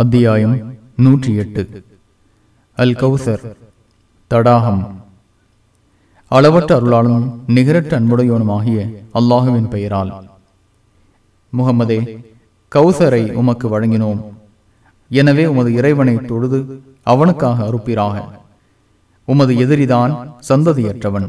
அத்தியாயம் நூற்றி எட்டு அல் கௌசர் தடாகம். அளவற்ற அருளாளனும் நிகரற்ற அன்புடையவனுமாகிய அல்லாஹுவின் பெயரால். முகமதே கௌசரை உமக்கு வழங்கினோம். எனவே உமது இறைவனை தொழுது அவனுக்காக அறுப்பீராக. உமது எதிரிதான் சந்ததியற்றவன்.